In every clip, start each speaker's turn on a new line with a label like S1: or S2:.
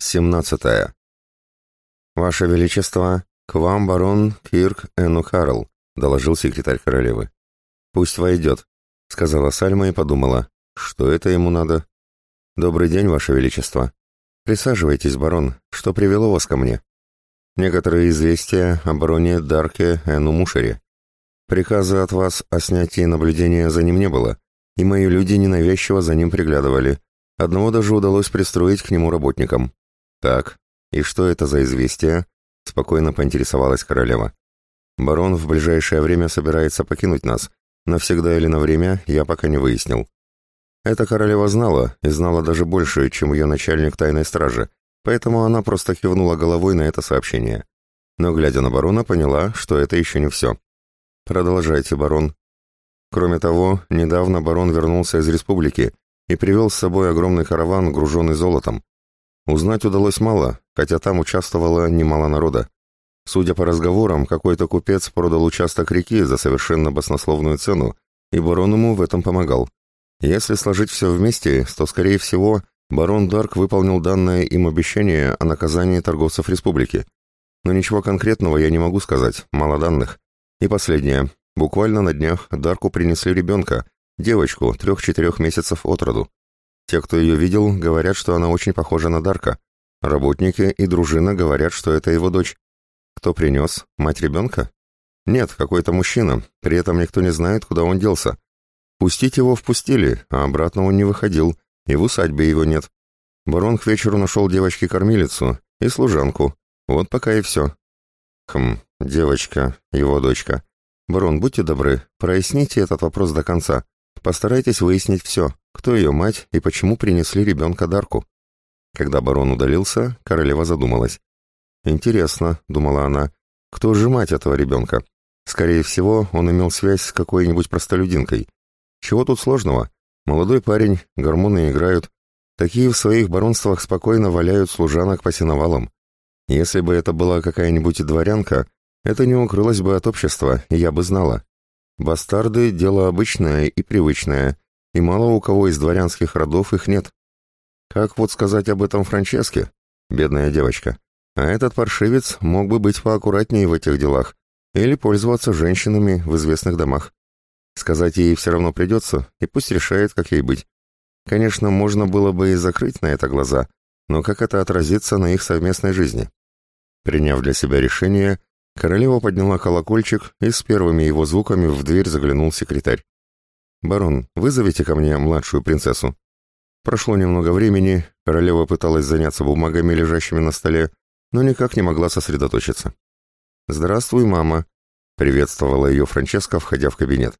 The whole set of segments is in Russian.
S1: 17. «Ваше Величество, к вам барон Кирк Эннукарл — доложил секретарь королевы. «Пусть войдет», — сказала Сальма и подумала. «Что это ему надо?» «Добрый день, Ваше Величество. Присаживайтесь, барон. Что привело вас ко мне?» «Некоторые известия о бароне Дарке Эну Мушере. Приказа от вас о снятии наблюдения за ним не было, и мои люди ненавязчиво за ним приглядывали». Одного даже удалось пристроить к нему работникам. «Так, и что это за известие?» — спокойно поинтересовалась королева. «Барон в ближайшее время собирается покинуть нас. Навсегда или на время, я пока не выяснил». Эта королева знала, и знала даже больше, чем ее начальник тайной стражи, поэтому она просто кивнула головой на это сообщение. Но, глядя на барона, поняла, что это еще не все. «Продолжайте, барон». Кроме того, недавно барон вернулся из республики и привел с собой огромный караван, груженный золотом. Узнать удалось мало, хотя там участвовало немало народа. Судя по разговорам, какой-то купец продал участок реки за совершенно баснословную цену, и барон ему в этом помогал. Если сложить все вместе, то, скорее всего, барон Дарк выполнил данное им обещание о наказании торговцев республики. Но ничего конкретного я не могу сказать, мало данных. И последнее. Буквально на днях Дарку принесли ребенка, девочку, трех-четырех месяцев от роду. Те, кто ее видел, говорят, что она очень похожа на Дарка. Работники и дружина говорят, что это его дочь. Кто принес? Мать ребенка? Нет, какой-то мужчина. При этом никто не знает, куда он делся. Пустить его впустили, а обратно он не выходил, и в усадьбе его нет. Барон к вечеру нашел девочке-кормилицу и служанку. Вот пока и все. Хм, девочка, его дочка. Барон, будьте добры, проясните этот вопрос до конца. Постарайтесь выяснить все кто ее мать и почему принесли ребенка Дарку. Когда барон удалился, королева задумалась. «Интересно», — думала она, — «кто же мать этого ребенка? Скорее всего, он имел связь с какой-нибудь простолюдинкой. Чего тут сложного? Молодой парень, гормоны играют. Такие в своих баронствах спокойно валяют служанок по сеновалам. Если бы это была какая-нибудь дворянка, это не укрылось бы от общества, я бы знала. Бастарды — дело обычное и привычное, и мало у кого из дворянских родов их нет. Как вот сказать об этом Франческе, бедная девочка? А этот паршивец мог бы быть поаккуратнее в этих делах или пользоваться женщинами в известных домах. Сказать ей все равно придется, и пусть решает, как ей быть. Конечно, можно было бы и закрыть на это глаза, но как это отразится на их совместной жизни? Приняв для себя решение, королева подняла колокольчик, и с первыми его звуками в дверь заглянул секретарь. «Барон, вызовите ко мне младшую принцессу». Прошло немного времени, королева пыталась заняться бумагами, лежащими на столе, но никак не могла сосредоточиться. «Здравствуй, мама», — приветствовала ее Франческа, входя в кабинет.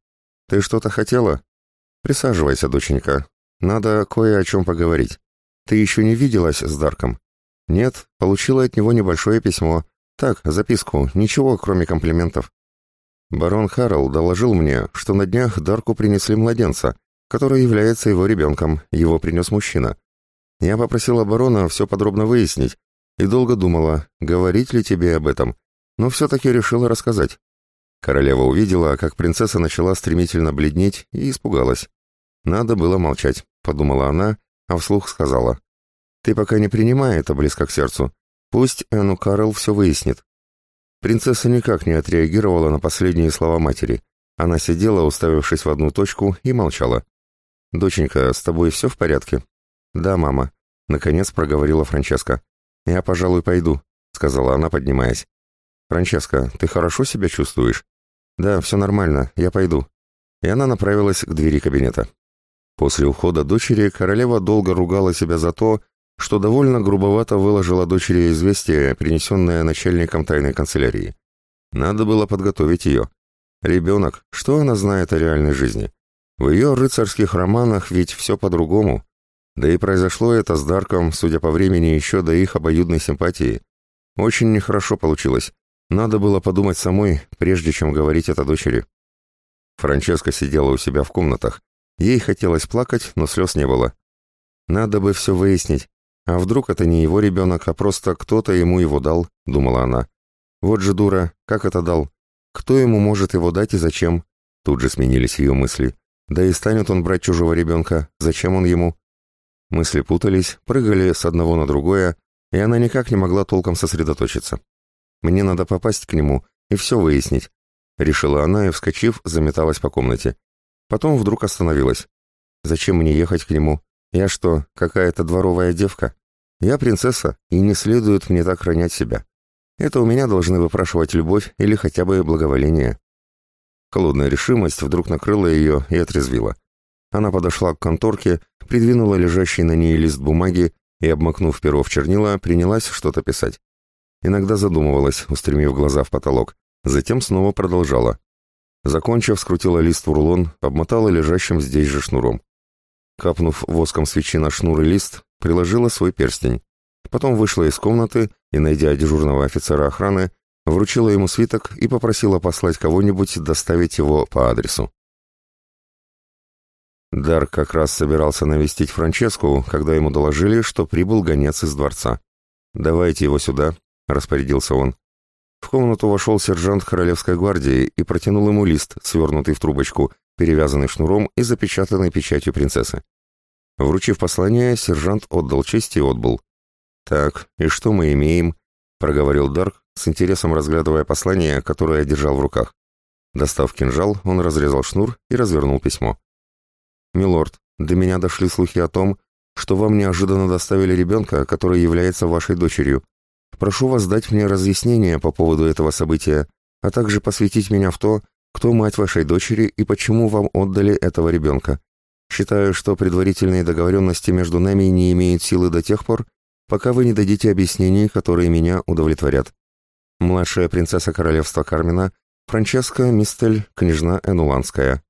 S1: «Ты что-то хотела?» «Присаживайся, доченька. Надо кое о чем поговорить. Ты еще не виделась с Дарком?» «Нет, получила от него небольшое письмо. Так, записку, ничего, кроме комплиментов». Барон Харрелл доложил мне, что на днях Дарку принесли младенца, который является его ребенком, его принес мужчина. Я попросила барона все подробно выяснить и долго думала, говорить ли тебе об этом, но все-таки решила рассказать. Королева увидела, как принцесса начала стремительно бледнеть и испугалась. «Надо было молчать», — подумала она, а вслух сказала. «Ты пока не принимай это близко к сердцу. Пусть Эну Карл все выяснит. Принцесса никак не отреагировала на последние слова матери. Она сидела, уставившись в одну точку, и молчала. «Доченька, с тобой все в порядке?» «Да, мама», — наконец проговорила Франческа. «Я, пожалуй, пойду», — сказала она, поднимаясь. «Франческа, ты хорошо себя чувствуешь?» «Да, все нормально, я пойду». И она направилась к двери кабинета. После ухода дочери королева долго ругала себя за то, что довольно грубовато выложила дочери известие, принесенное начальником тайной канцелярии. Надо было подготовить ее. Ребенок, что она знает о реальной жизни? В ее рыцарских романах ведь все по-другому. Да и произошло это с Дарком, судя по времени, еще до их обоюдной симпатии. Очень нехорошо получилось. Надо было подумать самой, прежде чем говорить это дочери. Франческа сидела у себя в комнатах. Ей хотелось плакать, но слез не было. Надо бы все выяснить, а вдруг это не его ребенок, а просто кто-то ему его дал, думала она. Вот же дура, как это дал? Кто ему может его дать и зачем? Тут же сменились ее мысли. Да и станет он брать чужого ребенка, зачем он ему? Мысли путались, прыгали с одного на другое, и она никак не могла толком сосредоточиться. «Мне надо попасть к нему и все выяснить», — решила она и, вскочив, заметалась по комнате. Потом вдруг остановилась. «Зачем мне ехать к нему? Я что, какая-то дворовая девка? Я принцесса, и не следует мне так хранять себя. Это у меня должны выпрашивать любовь или хотя бы благоволение. Холодная решимость вдруг накрыла ее и отрезвила. Она подошла к конторке, придвинула лежащий на ней лист бумаги и, обмакнув перо в чернила, принялась что-то писать. Иногда задумывалась, устремив глаза в потолок, затем снова продолжала. Закончив, скрутила лист в рулон, обмотала лежащим здесь же шнуром. Капнув воском свечи на шнур и лист, приложила свой перстень. Потом вышла из комнаты и, найдя дежурного офицера охраны, вручила ему свиток и попросила послать кого-нибудь доставить его по адресу. Дар как раз собирался навестить Франческу, когда ему доложили, что прибыл гонец из дворца. «Давайте его сюда», — распорядился он. В комнату вошел сержант Королевской гвардии и протянул ему лист, свернутый в трубочку, перевязанный шнуром и запечатанный печатью принцессы. Вручив послание, сержант отдал честь и отбыл. «Так, и что мы имеем?» — проговорил Дарк, с интересом разглядывая послание, которое держал в руках. Достав кинжал, он разрезал шнур и развернул письмо. «Милорд, до меня дошли слухи о том, что вам неожиданно доставили ребенка, который является вашей дочерью. Прошу вас дать мне разъяснение по поводу этого события, а также посвятить меня в то, кто мать вашей дочери и почему вам отдали этого ребенка. Считаю, что предварительные договоренности между нами не имеют силы до тех пор, пока вы не дадите объяснений, которые меня удовлетворят. Младшая принцесса королевства Кармина, Франческа Мистель, княжна Энуланская.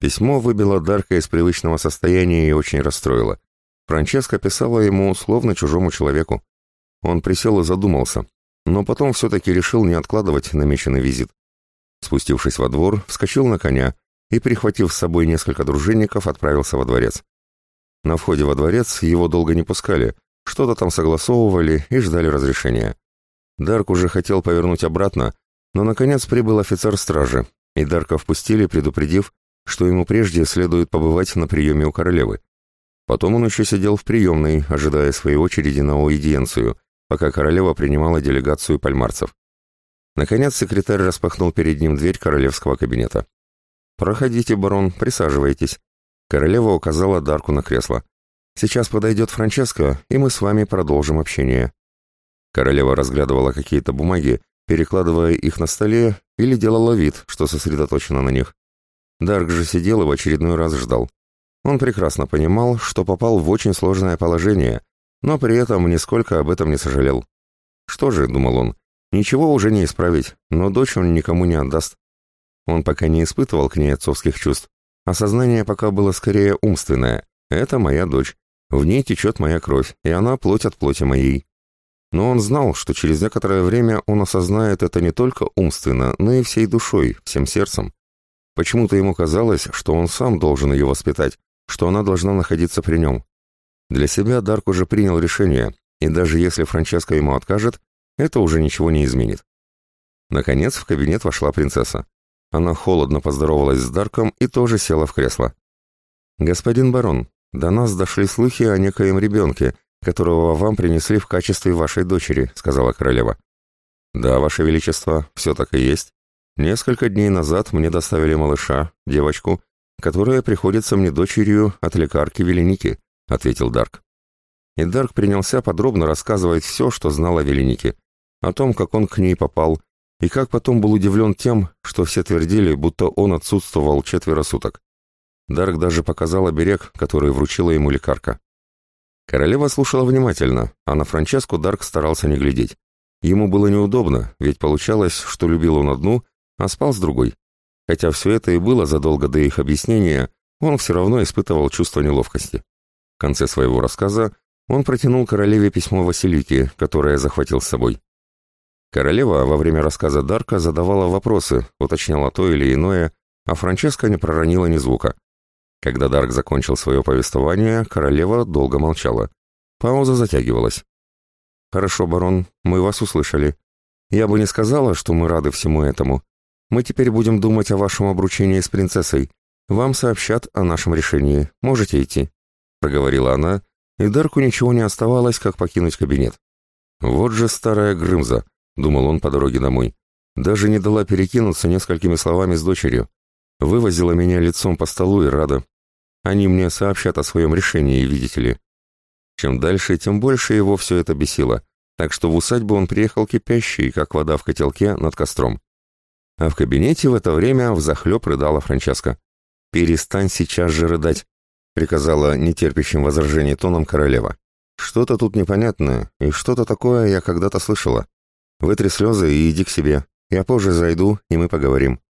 S1: Письмо выбило Дарка из привычного состояния и очень расстроило. Франческа писала ему словно чужому человеку. Он присел и задумался, но потом все-таки решил не откладывать намеченный визит. Спустившись во двор, вскочил на коня и, прихватив с собой несколько дружинников, отправился во дворец. На входе во дворец его долго не пускали, что-то там согласовывали и ждали разрешения. Дарк уже хотел повернуть обратно, но, наконец, прибыл офицер стражи, и Дарка впустили, предупредив, что ему прежде следует побывать на приеме у королевы. Потом он еще сидел в приемной, ожидая своей очереди на аудиенцию, пока королева принимала делегацию пальмарцев. Наконец секретарь распахнул перед ним дверь королевского кабинета. «Проходите, барон, присаживайтесь». Королева указала Дарку на кресло. «Сейчас подойдет Франческо, и мы с вами продолжим общение». Королева разглядывала какие-то бумаги, перекладывая их на столе или делала вид, что сосредоточена на них. Дарк же сидел и в очередной раз ждал. Он прекрасно понимал, что попал в очень сложное положение, но при этом нисколько об этом не сожалел. «Что же», — думал он, Ничего уже не исправить, но дочь он никому не отдаст. Он пока не испытывал к ней отцовских чувств. Осознание пока было скорее умственное. Это моя дочь. В ней течет моя кровь, и она плоть от плоти моей. Но он знал, что через некоторое время он осознает это не только умственно, но и всей душой, всем сердцем. Почему-то ему казалось, что он сам должен ее воспитать, что она должна находиться при нем. Для себя Дарк уже принял решение, и даже если Франческа ему откажет, это уже ничего не изменит. Наконец в кабинет вошла принцесса. Она холодно поздоровалась с Дарком и тоже села в кресло. «Господин барон, до нас дошли слухи о некоем ребенке, которого вам принесли в качестве вашей дочери», — сказала королева. «Да, ваше величество, все так и есть. Несколько дней назад мне доставили малыша, девочку, которая приходится мне дочерью от лекарки Велиники, — ответил Дарк. И Дарк принялся подробно рассказывать все, что знал о Веленике о том, как он к ней попал, и как потом был удивлен тем, что все твердили, будто он отсутствовал четверо суток. Дарк даже показал оберег, который вручила ему лекарка. Королева слушала внимательно, а на Франческу Дарк старался не глядеть. Ему было неудобно, ведь получалось, что любил он одну, а спал с другой. Хотя все это и было задолго до их объяснения, он все равно испытывал чувство неловкости. В конце своего рассказа он протянул королеве письмо Василики, которое захватил с собой. Королева во время рассказа Дарка задавала вопросы, уточняла то или иное, а Франческа не проронила ни звука. Когда Дарк закончил свое повествование, королева долго молчала. Пауза затягивалась. «Хорошо, барон, мы вас услышали. Я бы не сказала, что мы рады всему этому. Мы теперь будем думать о вашем обручении с принцессой. Вам сообщат о нашем решении. Можете идти», — проговорила она, и Дарку ничего не оставалось, как покинуть кабинет. «Вот же старая Грымза!» — думал он по дороге домой. «Даже не дала перекинуться несколькими словами с дочерью. Вывозила меня лицом по столу и рада. Они мне сообщат о своем решении, видите ли». Чем дальше, тем больше его все это бесило, так что в усадьбу он приехал кипящий, как вода в котелке над костром. А в кабинете в это время взахлеб рыдала Франческа. «Перестань сейчас же рыдать», — приказала нетерпящим возражений тоном королева. «Что-то тут непонятное, и что-то такое я когда-то слышала. Вытри слезы и иди к себе. Я позже зайду, и мы поговорим».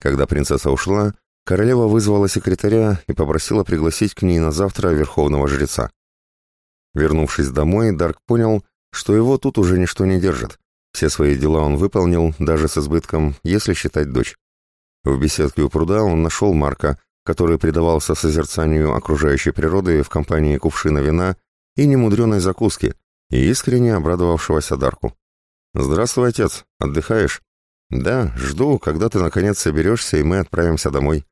S1: Когда принцесса ушла, королева вызвала секретаря и попросила пригласить к ней на завтра верховного жреца. Вернувшись домой, Дарк понял, что его тут уже ничто не держит. Все свои дела он выполнил, даже с избытком, если считать дочь. В беседке у пруда он нашел Марка, который предавался созерцанию окружающей природы в компании кувшина вина и немудреной закуски, и искренне обрадовавшегося Дарку. «Здравствуй, отец. Отдыхаешь?» «Да, жду, когда ты наконец соберешься, и мы отправимся домой».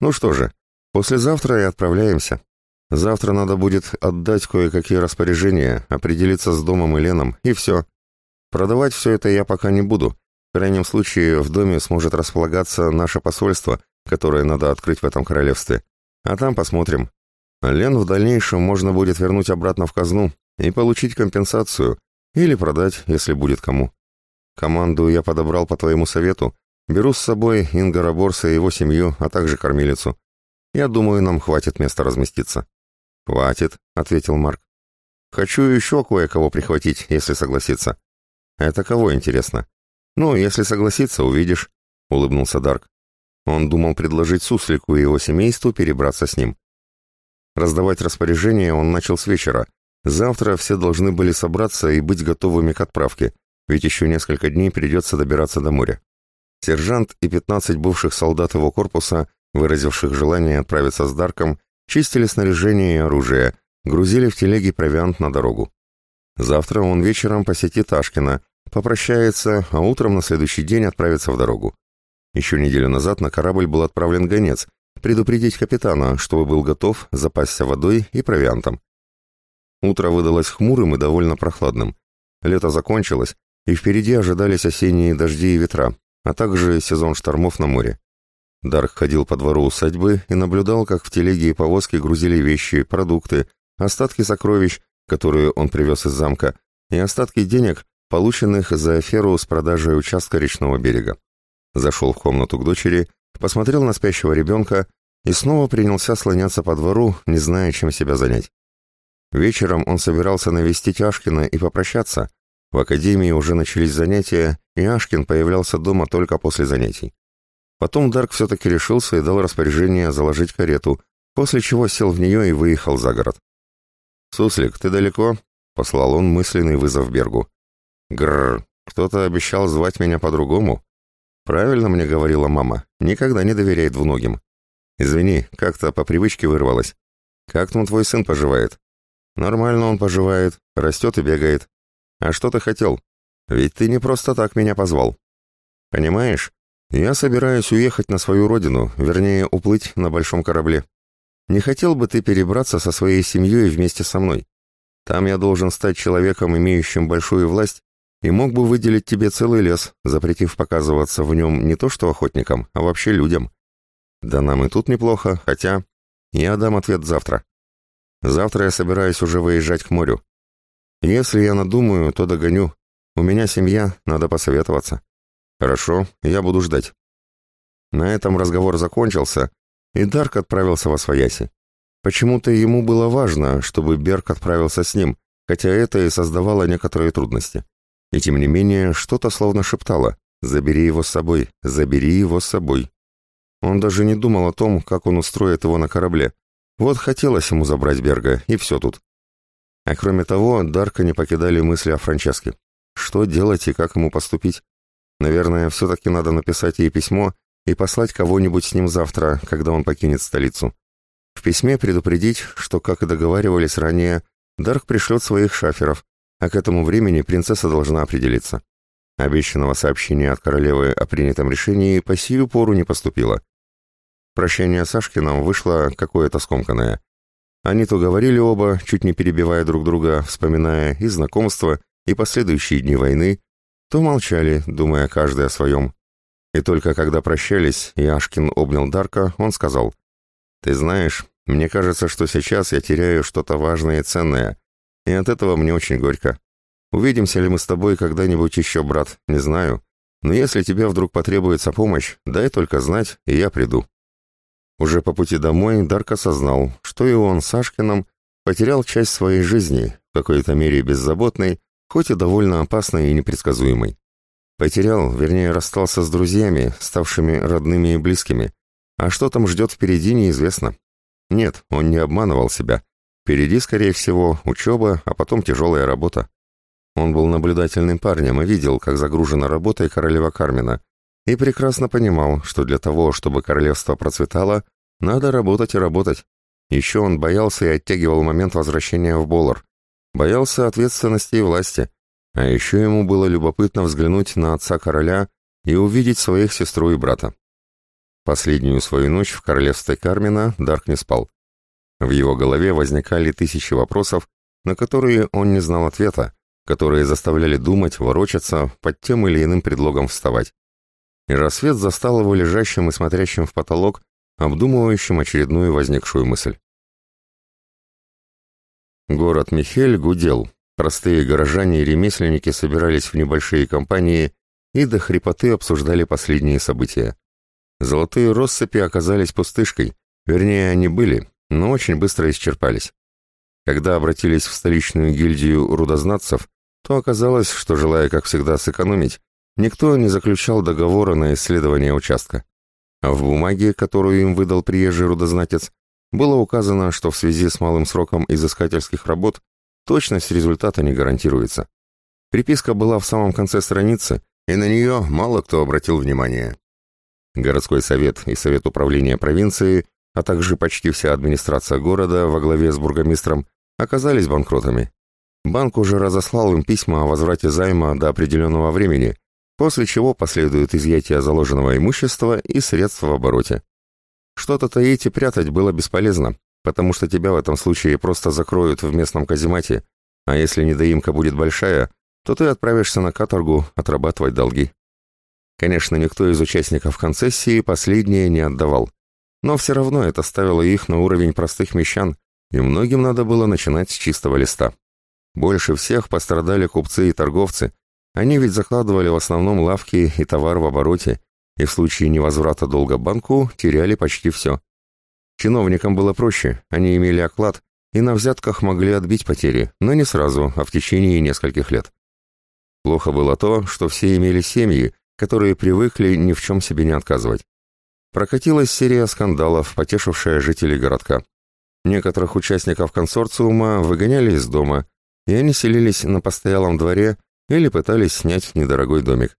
S1: «Ну что же, послезавтра и отправляемся. Завтра надо будет отдать кое-какие распоряжения, определиться с домом и Леном, и все. Продавать все это я пока не буду. В крайнем случае в доме сможет располагаться наше посольство, которое надо открыть в этом королевстве. А там посмотрим. Лен в дальнейшем можно будет вернуть обратно в казну и получить компенсацию, или продать, если будет кому. Команду я подобрал по твоему совету. Беру с собой Ингора Борса и его семью, а также кормилицу. Я думаю, нам хватит места разместиться». «Хватит», — ответил Марк. «Хочу еще кое-кого прихватить, если согласится». «Это кого, интересно?» «Ну, если согласится, увидишь», — улыбнулся Дарк. Он думал предложить Суслику и его семейству перебраться с ним. Раздавать распоряжение он начал с вечера, Завтра все должны были собраться и быть готовыми к отправке, ведь еще несколько дней придется добираться до моря. Сержант и 15 бывших солдат его корпуса, выразивших желание отправиться с Дарком, чистили снаряжение и оружие, грузили в телеги провиант на дорогу. Завтра он вечером посетит Ашкина, попрощается, а утром на следующий день отправится в дорогу. Еще неделю назад на корабль был отправлен гонец, предупредить капитана, чтобы был готов запасться водой и провиантом. Утро выдалось хмурым и довольно прохладным. Лето закончилось, и впереди ожидались осенние дожди и ветра, а также сезон штормов на море. Дарк ходил по двору усадьбы и наблюдал, как в телеге и повозке грузили вещи, продукты, остатки сокровищ, которые он привез из замка, и остатки денег, полученных за аферу с продажей участка речного берега. Зашел в комнату к дочери, посмотрел на спящего ребенка и снова принялся слоняться по двору, не зная, чем себя занять. Вечером он собирался навестить Ашкина и попрощаться. В академии уже начались занятия, и Ашкин появлялся дома только после занятий. Потом Дарк все-таки решился и дал распоряжение заложить карету, после чего сел в нее и выехал за город. «Суслик, ты далеко?» — послал он мысленный вызов Бергу. «Грррр, кто-то обещал звать меня по-другому?» «Правильно мне говорила мама, никогда не доверяй двуногим». «Извини, как-то по привычке вырвалась. Как там твой сын поживает? Нормально он поживает, растет и бегает. А что ты хотел? Ведь ты не просто так меня позвал. Понимаешь, я собираюсь уехать на свою родину, вернее, уплыть на большом корабле. Не хотел бы ты перебраться со своей семьей вместе со мной? Там я должен стать человеком, имеющим большую власть, и мог бы выделить тебе целый лес, запретив показываться в нем не то что охотникам, а вообще людям. Да нам и тут неплохо, хотя... Я дам ответ завтра. Завтра я собираюсь уже выезжать к морю. Если я надумаю, то догоню. У меня семья, надо посоветоваться. Хорошо, я буду ждать. На этом разговор закончился, и Дарк отправился во свояси. Почему-то ему было важно, чтобы Берг отправился с ним, хотя это и создавало некоторые трудности. И тем не менее, что-то словно шептало «Забери его с собой, забери его с собой». Он даже не думал о том, как он устроит его на корабле, вот хотелось ему забрать Берга, и все тут. А кроме того, Дарка не покидали мысли о Франческе. Что делать и как ему поступить? Наверное, все-таки надо написать ей письмо и послать кого-нибудь с ним завтра, когда он покинет столицу. В письме предупредить, что, как и договаривались ранее, Дарк пришлет своих шаферов, а к этому времени принцесса должна определиться. Обещанного сообщения от королевы о принятом решении по сию пору не поступило. Прощение Сашки нам вышло какое-то скомканное. Они то говорили оба, чуть не перебивая друг друга, вспоминая и знакомства, и последующие дни войны, то молчали, думая каждый о своем. И только когда прощались, и Ашкин обнял Дарка, он сказал, «Ты знаешь, мне кажется, что сейчас я теряю что-то важное и ценное, и от этого мне очень горько. Увидимся ли мы с тобой когда-нибудь еще, брат, не знаю, но если тебе вдруг потребуется помощь, дай только знать, и я приду». Уже по пути домой Дарк осознал, что и он Сашкиным потерял часть своей жизни, в какой-то мере беззаботной, хоть и довольно опасной и непредсказуемой. Потерял, вернее, расстался с друзьями, ставшими родными и близкими. А что там ждет впереди, неизвестно. Нет, он не обманывал себя. Впереди, скорее всего, учеба, а потом тяжелая работа. Он был наблюдательным парнем и видел, как загружена работой королева Кармина, и прекрасно понимал, что для того, чтобы королевство процветало, надо работать и работать. Еще он боялся и оттягивал момент возвращения в Болор. Боялся ответственности и власти. А еще ему было любопытно взглянуть на отца короля и увидеть своих сестру и брата. Последнюю свою ночь в королевстве Кармина Дарк не спал. В его голове возникали тысячи вопросов, на которые он не знал ответа, которые заставляли думать, ворочаться, под тем или иным предлогом вставать. И рассвет застал его лежащим и смотрящим в потолок, обдумывающим очередную возникшую мысль. Город Михель гудел. Простые горожане и ремесленники собирались в небольшие компании и до хрипоты обсуждали последние события. Золотые россыпи оказались пустышкой, вернее, они были, но очень быстро исчерпались. Когда обратились в столичную гильдию рудознатцев, то оказалось, что, желая, как всегда, сэкономить, никто не заключал договора на исследование участка. В бумаге, которую им выдал приезжий рудознатец, было указано, что в связи с малым сроком изыскательских работ точность результата не гарантируется. Приписка была в самом конце страницы, и на нее мало кто обратил внимание. Городской совет и Совет управления провинции, а также почти вся администрация города во главе с бургомистром оказались банкротами. Банк уже разослал им письма о возврате займа до определенного времени, после чего последует изъятие заложенного имущества и средств в обороте. Что-то таить и прятать было бесполезно, потому что тебя в этом случае просто закроют в местном каземате, а если недоимка будет большая, то ты отправишься на каторгу отрабатывать долги. Конечно, никто из участников концессии последнее не отдавал, но все равно это ставило их на уровень простых мещан, и многим надо было начинать с чистого листа. Больше всех пострадали купцы и торговцы, они ведь закладывали в основном лавки и товар в обороте, и в случае невозврата долга банку теряли почти все. Чиновникам было проще, они имели оклад и на взятках могли отбить потери, но не сразу, а в течение нескольких лет. Плохо было то, что все имели семьи, которые привыкли ни в чем себе не отказывать. Прокатилась серия скандалов, потешившая жителей городка. Некоторых участников консорциума выгоняли из дома, и они селились на постоялом дворе или пытались снять недорогой домик.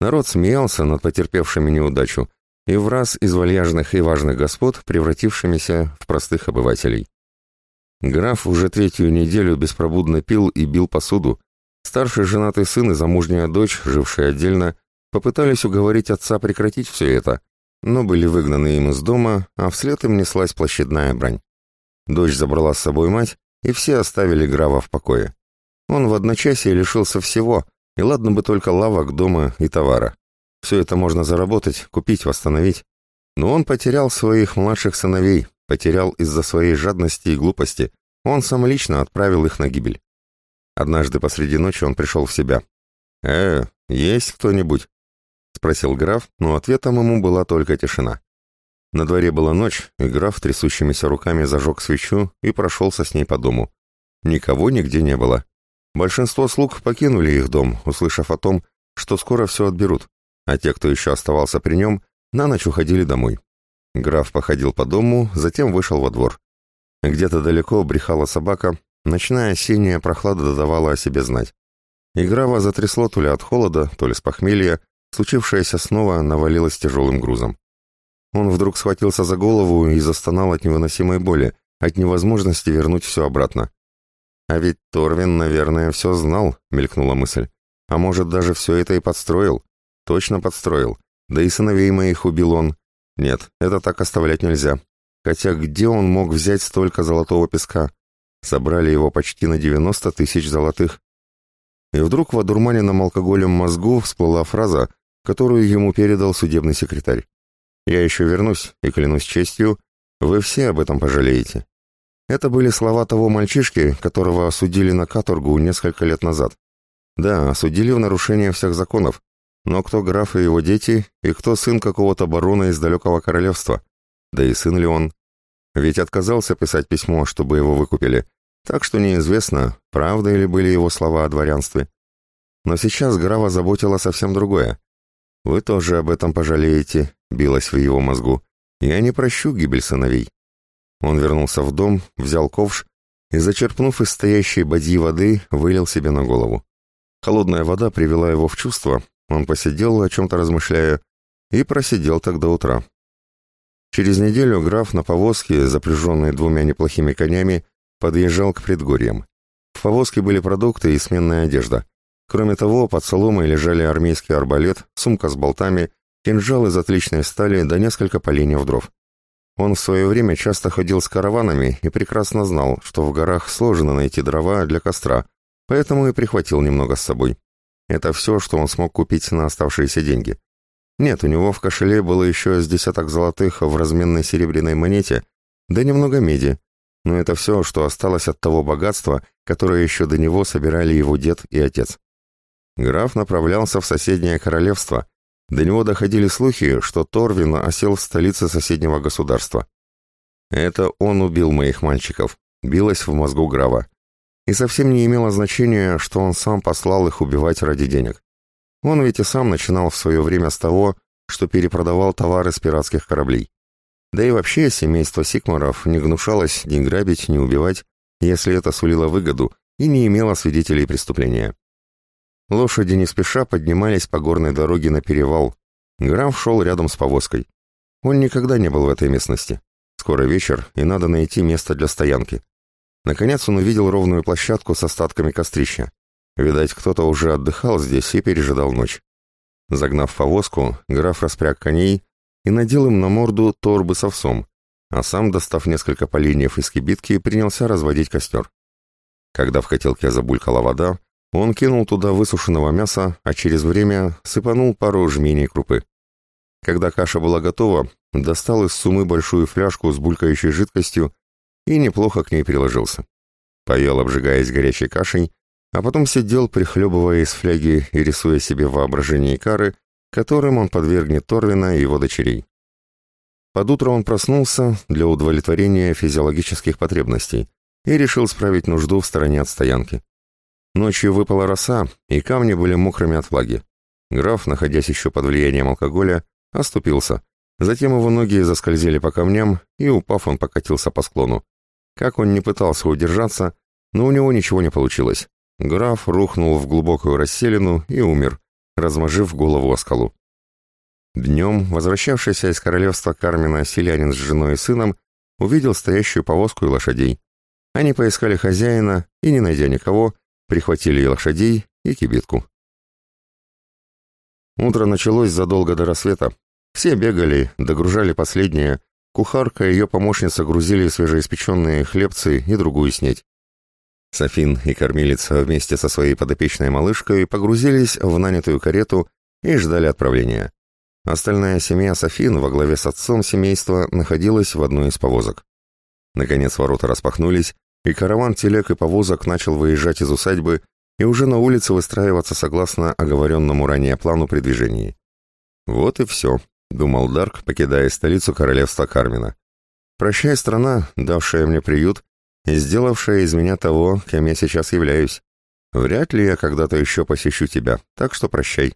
S1: Народ смеялся над потерпевшими неудачу и в раз из вальяжных и важных господ, превратившимися в простых обывателей. Граф уже третью неделю беспробудно пил и бил посуду. Старший женатый сын и замужняя дочь, жившие отдельно, попытались уговорить отца прекратить все это, но были выгнаны им из дома, а вслед им неслась площадная брань. Дочь забрала с собой мать, и все оставили графа в покое. Он в одночасье лишился всего, и ладно бы только лавок, дома и товара. Все это можно заработать, купить, восстановить. Но он потерял своих младших сыновей, потерял из-за своей жадности и глупости. Он сам лично отправил их на гибель. Однажды посреди ночи он пришел в себя. «Э, есть кто-нибудь?» — спросил граф, но ответом ему была только тишина. На дворе была ночь, и граф трясущимися руками зажег свечу и прошелся с ней по дому. Никого нигде не было. Большинство слуг покинули их дом, услышав о том, что скоро все отберут, а те, кто еще оставался при нем, на ночь уходили домой. Граф походил по дому, затем вышел во двор. Где-то далеко брехала собака, ночная синяя прохлада давала о себе знать. И Грава затрясло то ли от холода, то ли с похмелья, случившееся снова навалилось тяжелым грузом. Он вдруг схватился за голову и застонал от невыносимой боли, от невозможности вернуть все обратно. «А ведь Торвин, наверное, все знал», — мелькнула мысль. «А может, даже все это и подстроил?» «Точно подстроил. Да и сыновей моих убил он. Нет, это так оставлять нельзя. Хотя где он мог взять столько золотого песка? Собрали его почти на 90 тысяч золотых. И вдруг в одурманенном алкоголем мозгу всплыла фраза, которую ему передал судебный секретарь. «Я еще вернусь, и клянусь честью, вы все об этом пожалеете». Это были слова того мальчишки, которого осудили на каторгу несколько лет назад. Да, осудили в нарушение всех законов, но кто граф и его дети, и кто сын какого-то барона из далекого королевства? Да и сын ли он? Ведь отказался писать письмо, чтобы его выкупили. Так что неизвестно, правда ли были его слова о дворянстве. Но сейчас графа заботило совсем другое. «Вы тоже об этом пожалеете», — билось в его мозгу. «Я не прощу гибель сыновей». Он вернулся в дом, взял ковш и, зачерпнув из стоящей бадьи воды, вылил себе на голову. Холодная вода привела его в чувство, он посидел, о чем-то размышляя, и просидел так до утра. Через неделю граф на повозке, запряженной двумя неплохими конями, подъезжал к предгорьям. В повозке были продукты и сменная одежда. Кроме того, под соломой лежали армейский арбалет, сумка с болтами, кинжал из отличной стали да несколько поленьев дров. Он в свое время часто ходил с караванами и прекрасно знал, что в горах сложно найти дрова для костра, поэтому и прихватил немного с собой. Это все, что он смог купить на оставшиеся деньги. Нет, у него в кошеле было еще с десяток золотых в разменной серебряной монете, да немного меди. Но это все, что осталось от того богатства, которое еще до него собирали его дед и отец. Граф направлялся в соседнее королевство, до него доходили слухи, что Торвин осел в столице соседнего государства. Это он убил моих мальчиков, билось в мозгу Грава. И совсем не имело значения, что он сам послал их убивать ради денег. Он ведь и сам начинал в свое время с того, что перепродавал товары с пиратских кораблей. Да и вообще семейство Сикмаров не гнушалось ни грабить, ни убивать, если это сулило выгоду и не имело свидетелей преступления. Лошади не спеша поднимались по горной дороге на перевал. Граф шел рядом с повозкой. Он никогда не был в этой местности. Скоро вечер, и надо найти место для стоянки. Наконец он увидел ровную площадку с остатками кострища. Видать, кто-то уже отдыхал здесь и пережидал ночь. Загнав повозку, граф распряг коней и надел им на морду торбы с овсом, а сам, достав несколько поленьев из кибитки, принялся разводить костер. Когда в котелке забулькала вода, он кинул туда высушенного мяса, а через время сыпанул пару жменей крупы. Когда каша была готова, достал из сумы большую фляжку с булькающей жидкостью и неплохо к ней приложился. Поел, обжигаясь горячей кашей, а потом сидел, прихлебывая из фляги и рисуя себе воображение кары, которым он подвергнет Торвина и его дочерей. Под утро он проснулся для удовлетворения физиологических потребностей и решил справить нужду в стороне от стоянки. Ночью выпала роса, и камни были мокрыми от влаги. Граф, находясь еще под влиянием алкоголя, оступился. Затем его ноги заскользили по камням, и, упав, он покатился по склону. Как он не пытался удержаться, но у него ничего не получилось. Граф рухнул в глубокую расселину и умер, размажив голову о скалу. Днем, возвращавшийся из королевства Кармина селянин с женой и сыном, увидел стоящую повозку и лошадей. Они поискали хозяина и, не найдя никого, прихватили и лошадей, и кибитку. Утро началось задолго до рассвета. Все бегали, догружали последнее. Кухарка и ее помощница грузили свежеиспеченные хлебцы и другую снеть. Софин и кормилица вместе со своей подопечной малышкой погрузились в нанятую карету и ждали отправления. Остальная семья Софин во главе с отцом семейства находилась в одной из повозок. Наконец ворота распахнулись, и караван телег и повозок начал выезжать из усадьбы и уже на улице выстраиваться согласно оговоренному ранее плану при движении. «Вот и все», — думал Дарк, покидая столицу королевства Кармина. «Прощай, страна, давшая мне приют и сделавшая из меня того, кем я сейчас являюсь. Вряд ли я когда-то еще посещу тебя, так что прощай».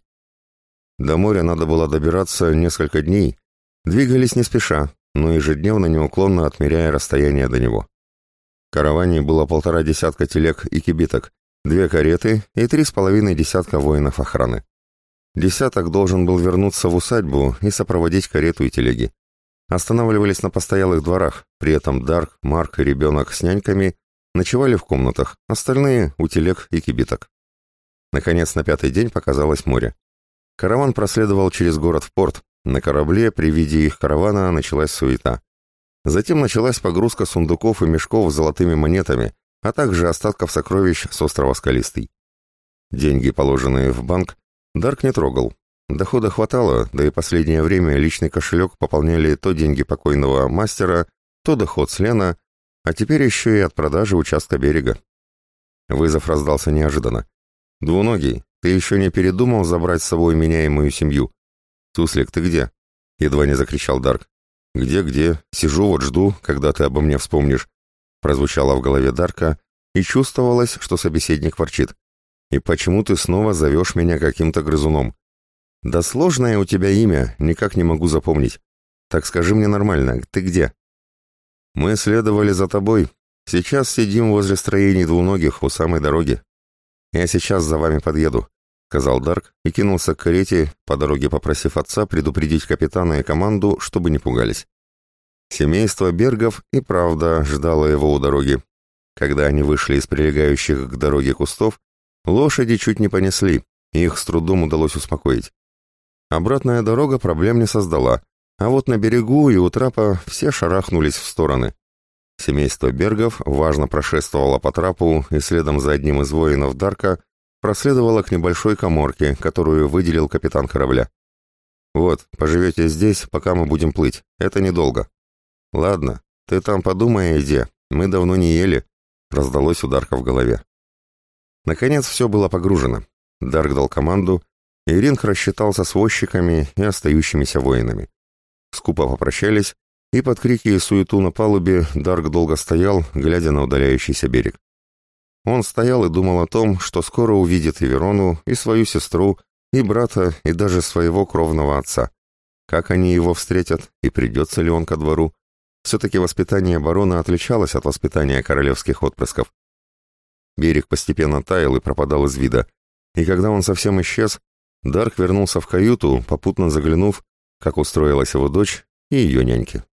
S1: До моря надо было добираться несколько дней. Двигались не спеша, но ежедневно неуклонно отмеряя расстояние до него караване было полтора десятка телег и кибиток, две кареты и три с половиной десятка воинов охраны. Десяток должен был вернуться в усадьбу и сопроводить карету и телеги. Останавливались на постоялых дворах, при этом Дарк, Марк и ребенок с няньками ночевали в комнатах, остальные — у телег и кибиток. Наконец, на пятый день показалось море. Караван проследовал через город в порт. На корабле при виде их каравана началась суета. Затем началась погрузка сундуков и мешков с золотыми монетами, а также остатков сокровищ с острова Скалистый. Деньги, положенные в банк, Дарк не трогал. Дохода хватало, да и последнее время личный кошелек пополняли то деньги покойного мастера, то доход с Лена, а теперь еще и от продажи участка берега. Вызов раздался неожиданно. «Двуногий, ты еще не передумал забрать с собой меняемую семью?» «Суслик, ты где?» — едва не закричал Дарк. «Где-где? Сижу вот жду, когда ты обо мне вспомнишь», — прозвучало в голове Дарка, и чувствовалось, что собеседник ворчит. «И почему ты снова зовешь меня каким-то грызуном?» «Да сложное у тебя имя, никак не могу запомнить. Так скажи мне нормально, ты где?» «Мы следовали за тобой. Сейчас сидим возле строений двуногих у самой дороги. Я сейчас за вами подъеду сказал Дарк и кинулся к карете, по дороге попросив отца предупредить капитана и команду, чтобы не пугались. Семейство Бергов и правда ждало его у дороги. Когда они вышли из прилегающих к дороге кустов, лошади чуть не понесли, и их с трудом удалось успокоить. Обратная дорога проблем не создала, а вот на берегу и у трапа все шарахнулись в стороны. Семейство Бергов важно прошествовало по трапу и следом за одним из воинов Дарка проследовала к небольшой коморке, которую выделил капитан корабля. «Вот, поживете здесь, пока мы будем плыть. Это недолго». «Ладно, ты там подумай о еде. Мы давно не ели», — раздалось ударка в голове. Наконец все было погружено. Дарк дал команду, и Ринг рассчитался с возчиками и остающимися воинами. Скупо попрощались, и под крики и суету на палубе Дарк долго стоял, глядя на удаляющийся берег. Он стоял и думал о том, что скоро увидит и Верону, и свою сестру, и брата, и даже своего кровного отца. Как они его встретят, и придется ли он ко двору? Все-таки воспитание барона отличалось от воспитания королевских отпрысков. Берег постепенно таял и пропадал из вида. И когда он совсем исчез, Дарк вернулся в каюту, попутно заглянув, как устроилась его дочь и ее няньки.